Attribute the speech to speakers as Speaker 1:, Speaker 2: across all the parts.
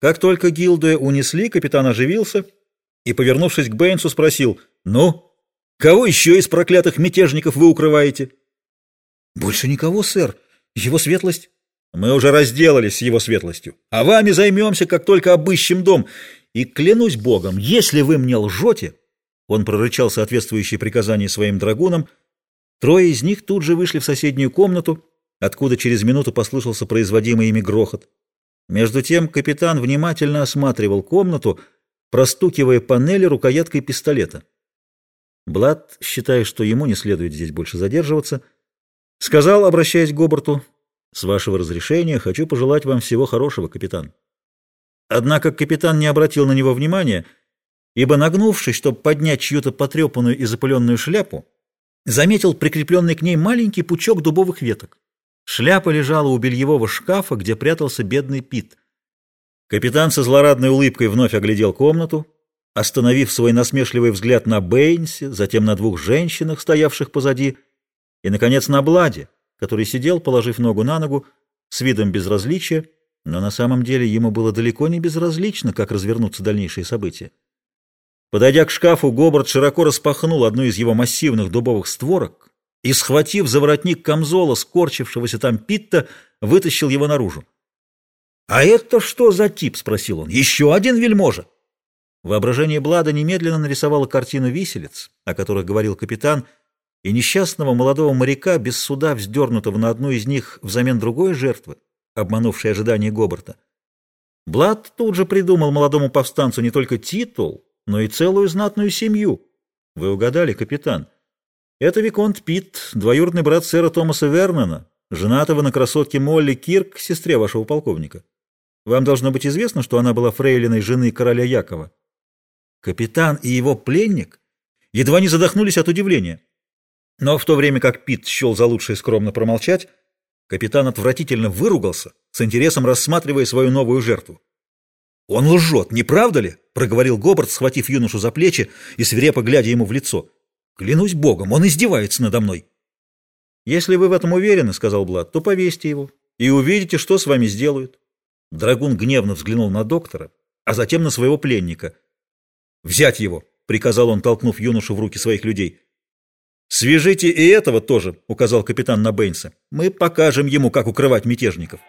Speaker 1: Как только Гилдуя унесли, капитан оживился и, повернувшись к Бэйнсу, спросил, «Ну, кого еще из проклятых мятежников вы укрываете?» «Больше никого, сэр. Его светлость...» «Мы уже разделались с его светлостью, а вами займемся, как только обыщем дом. И клянусь богом, если вы мне лжете...» Он прорычал соответствующие приказания своим драгунам. Трое из них тут же вышли в соседнюю комнату, откуда через минуту послышался производимый ими грохот. Между тем капитан внимательно осматривал комнату, простукивая панели рукояткой пистолета. Блад, считая, что ему не следует здесь больше задерживаться, сказал, обращаясь к Гобарту, «С вашего разрешения хочу пожелать вам всего хорошего, капитан». Однако капитан не обратил на него внимания, ибо, нагнувшись, чтобы поднять чью-то потрепанную и запыленную шляпу, заметил прикрепленный к ней маленький пучок дубовых веток. Шляпа лежала у бельевого шкафа, где прятался бедный Пит. Капитан со злорадной улыбкой вновь оглядел комнату, остановив свой насмешливый взгляд на Бэйнсе, затем на двух женщинах, стоявших позади, и, наконец, на Бладе, который сидел, положив ногу на ногу, с видом безразличия, но на самом деле ему было далеко не безразлично, как развернутся дальнейшие события. Подойдя к шкафу, Гобарт широко распахнул одну из его массивных дубовых створок, и, схватив за воротник камзола, скорчившегося там Питта, вытащил его наружу. «А это что за тип?» — спросил он. «Еще один вельможа!» Воображение Блада немедленно нарисовало картину виселиц, о которых говорил капитан, и несчастного молодого моряка, без суда вздернутого на одну из них взамен другой жертвы, обманувшей ожидания Гобарта. Блад тут же придумал молодому повстанцу не только титул, но и целую знатную семью. Вы угадали, капитан. Это Виконт Питт, двоюродный брат сэра Томаса Вернона, женатого на красотке Молли Кирк, сестре вашего полковника. Вам должно быть известно, что она была фрейлиной жены короля Якова. Капитан и его пленник едва не задохнулись от удивления. Но в то время как Питт счел за лучшее скромно промолчать, капитан отвратительно выругался, с интересом рассматривая свою новую жертву. «Он лжет, не правда ли?» — проговорил Гобарт, схватив юношу за плечи и свирепо глядя ему в лицо. Клянусь богом, он издевается надо мной. Если вы в этом уверены, — сказал Блад, — то повесьте его и увидите, что с вами сделают. Драгун гневно взглянул на доктора, а затем на своего пленника. «Взять его!» — приказал он, толкнув юношу в руки своих людей. «Свяжите и этого тоже», — указал капитан на Бэйнса. «Мы покажем ему, как укрывать мятежников».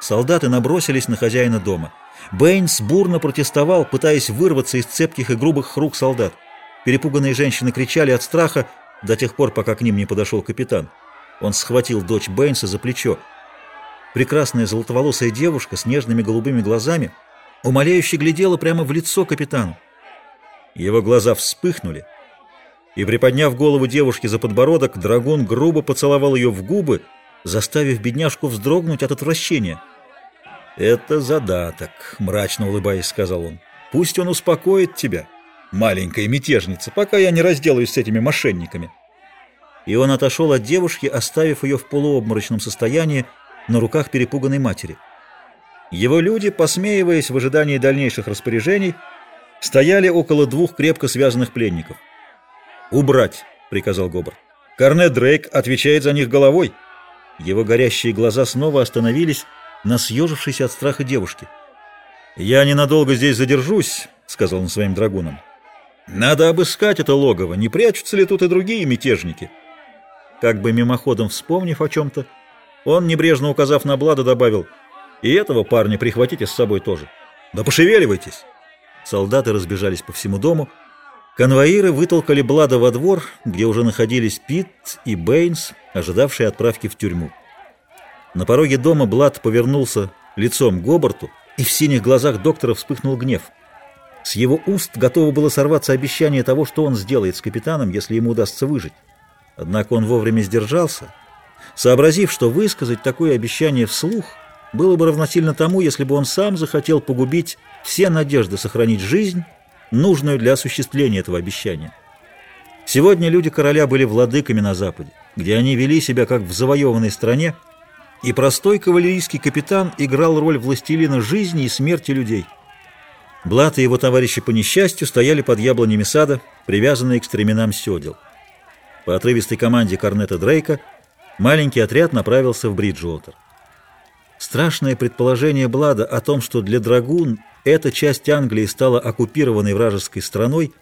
Speaker 1: Солдаты набросились на хозяина дома. Бэйнс бурно протестовал, пытаясь вырваться из цепких и грубых рук солдат. Перепуганные женщины кричали от страха до тех пор, пока к ним не подошел капитан. Он схватил дочь Бэйнса за плечо. Прекрасная золотоволосая девушка с нежными голубыми глазами умоляюще глядела прямо в лицо капитану. Его глаза вспыхнули, и, приподняв голову девушки за подбородок, драгун грубо поцеловал ее в губы, заставив бедняжку вздрогнуть от отвращения. «Это задаток», — мрачно улыбаясь, сказал он. «Пусть он успокоит тебя» маленькая мятежница, пока я не разделаюсь с этими мошенниками. И он отошел от девушки, оставив ее в полуобморочном состоянии на руках перепуганной матери. Его люди, посмеиваясь в ожидании дальнейших распоряжений, стояли около двух крепко связанных пленников. «Убрать!» — приказал Гобар. «Корнет Дрейк отвечает за них головой!» Его горящие глаза снова остановились на съежившейся от страха девушке. «Я ненадолго здесь задержусь», — сказал он своим драгунам. Надо обыскать это логово, не прячутся ли тут и другие мятежники. Как бы мимоходом вспомнив о чем-то, он, небрежно указав на Блада, добавил, «И этого парня прихватите с собой тоже. Да пошевеливайтесь!» Солдаты разбежались по всему дому. Конвоиры вытолкали Блада во двор, где уже находились Пит и Бэйнс, ожидавшие отправки в тюрьму. На пороге дома Блад повернулся лицом к Гобарту, и в синих глазах доктора вспыхнул гнев – с его уст готово было сорваться обещание того, что он сделает с капитаном, если ему удастся выжить. Однако он вовремя сдержался, сообразив, что высказать такое обещание вслух было бы равносильно тому, если бы он сам захотел погубить все надежды сохранить жизнь, нужную для осуществления этого обещания. Сегодня люди короля были владыками на Западе, где они вели себя как в завоеванной стране, и простой кавалерийский капитан играл роль властелина жизни и смерти людей – Блат и его товарищи по несчастью стояли под яблонями сада, привязанные к стременам седел. По отрывистой команде корнета Дрейка маленький отряд направился в Бриджуотер. Страшное предположение Блада о том, что для драгун эта часть Англии стала оккупированной вражеской страной,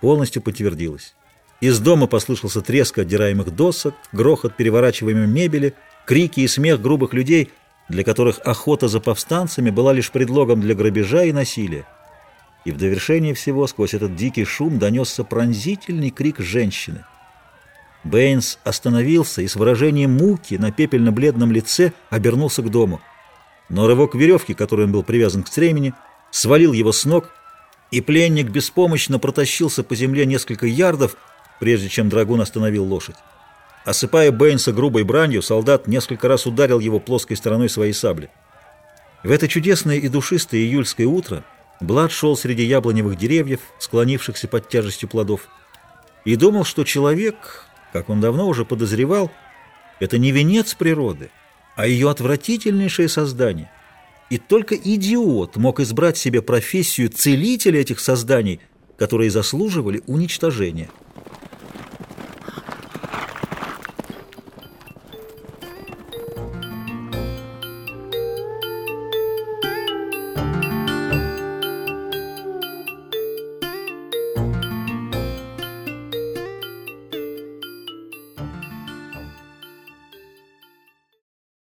Speaker 1: полностью подтвердилось. Из дома послышался треск отдираемых досок, грохот переворачиваемой мебели, крики и смех грубых людей, для которых охота за повстанцами была лишь предлогом для грабежа и насилия. И в довершение всего сквозь этот дикий шум донесся пронзительный крик женщины. Бэйнс остановился и с выражением муки на пепельно-бледном лице обернулся к дому. Но рывок веревки, которой он был привязан к стремени, свалил его с ног, и пленник беспомощно протащился по земле несколько ярдов, прежде чем драгун остановил лошадь. Осыпая Бэйнса грубой бранью, солдат несколько раз ударил его плоской стороной своей сабли. В это чудесное и душистое июльское утро Блад шел среди яблоневых деревьев, склонившихся под тяжестью плодов, и думал, что человек, как он давно уже подозревал, это не венец природы, а ее отвратительнейшее создание. И только идиот мог избрать себе профессию целителя этих созданий, которые заслуживали уничтожения.